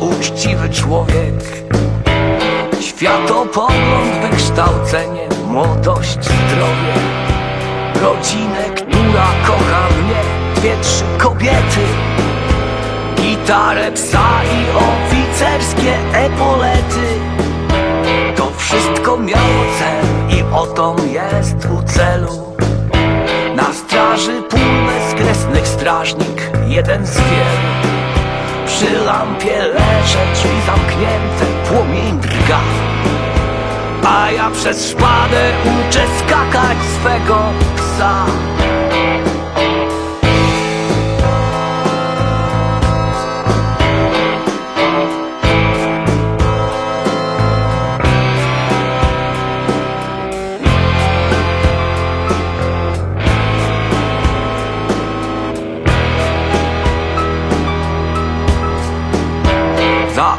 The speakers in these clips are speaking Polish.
uczciwy człowiek. Światopogląd, wykształcenie, młodość, zdrowie. Rodzinę, która kocha mnie, dwie, trzy kobiety. Gitarę, psa i oficerskie epolety. To wszystko miało cel i oto jest u celu. Na straży pól bezkresnych strażnik, jeden z wielu. Przy lampie leżę, drzwi zamknięte, płomień drga. A ja przez szpadę uczę skakać swego psa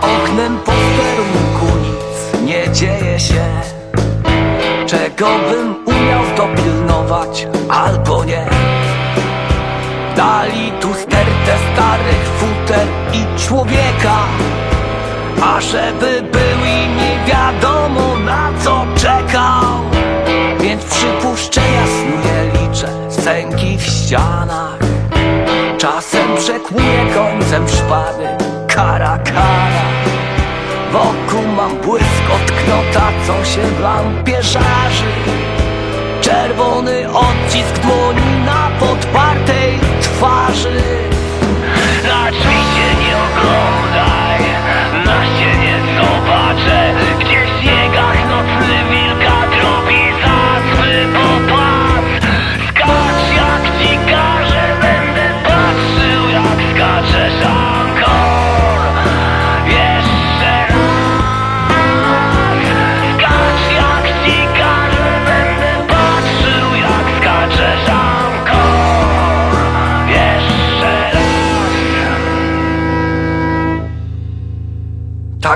oknem posterunku nic nie dzieje się. Czego bym umiał dopilnować albo nie? Dali tu stertę starych futer i człowieka. A żeby był i nie wiadomo na co czekał. Więc przypuszczenia snuję liczę sęki w ścianach Wokół mam błysk od się w lampie żarzy. Czerwony odcisk dłoni Na podpartej twarzy. Na nie oglądaj,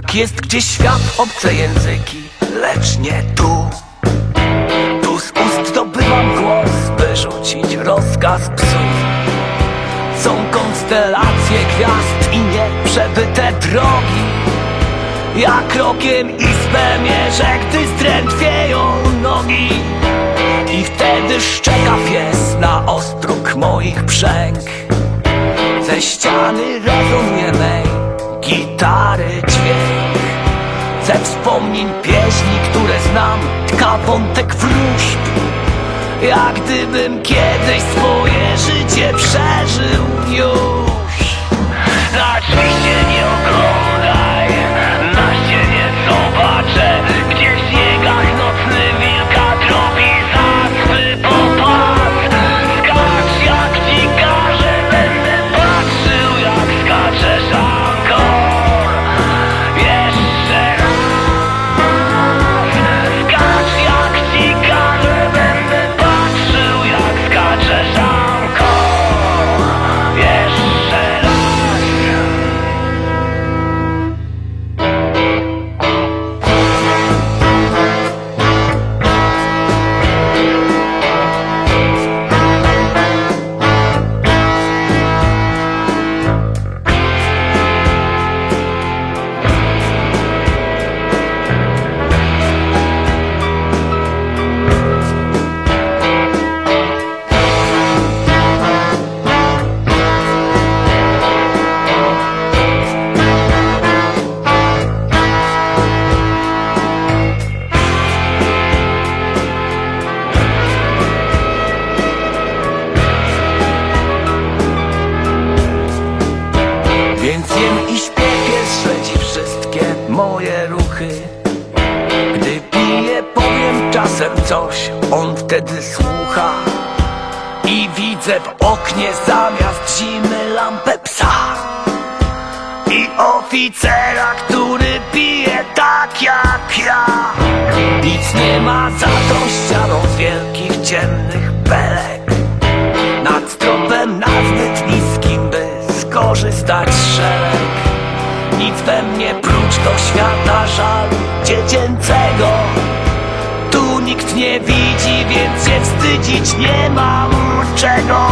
Tak jest gdzieś świat, obce języki Lecz nie tu. Tu z ust dobywam głos By rzucić rozkaz psów. Są konstelacje gwiazd I nieprzebyte drogi. Ja krokiem izbę mierzę Gdy zdrętwieją nogi. I wtedy szczeka pies Na ostróg moich brzęk. Ze ściany mej gitary dźwięk Ze wspomnień pieśni, które znam. Tka wątek wróżb Jak gdybym kiedyś swoje życie przeżył już. Na moje ruchy. Gdy piję powiem czasem coś On wtedy słucha. I widzę w oknie zamiast zimy lampę psa. I oficera, który pije tak jak ja. Nic nie ma za tą ścianą z wielkich ciemnych belek. Nad stropem nazbyt niskim, by skorzystać szereg. Nic we mnie prócz do świata żalu dziecięcego. Tu nikt nie widzi, więc się wstydzić nie mam czego